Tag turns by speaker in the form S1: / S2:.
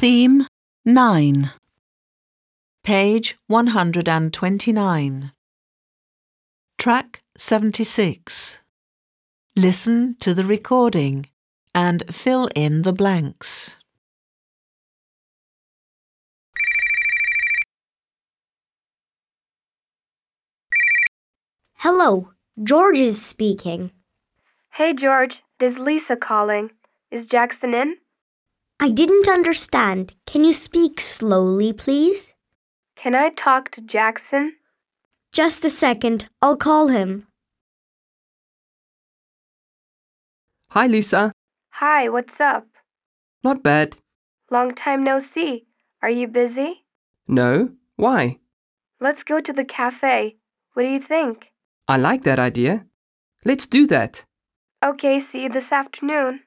S1: Theme 9. Page 129. Track 76. Listen to the recording and fill in the blanks.
S2: Hello, George is speaking.
S3: Hey George, this is Lisa calling. Is Jackson in?
S2: I didn't understand. Can you speak slowly, please?
S3: Can I talk to Jackson?
S2: Just a second, I'll call him.
S4: Hi, Lisa.
S3: Hi, what's up?
S4: Not bad.
S3: Long time no see. Are you busy?
S4: No? Why?
S3: Let's go to the cafe. What do you think?
S4: I like that idea. Let's do that.
S3: Okay, see you this afternoon.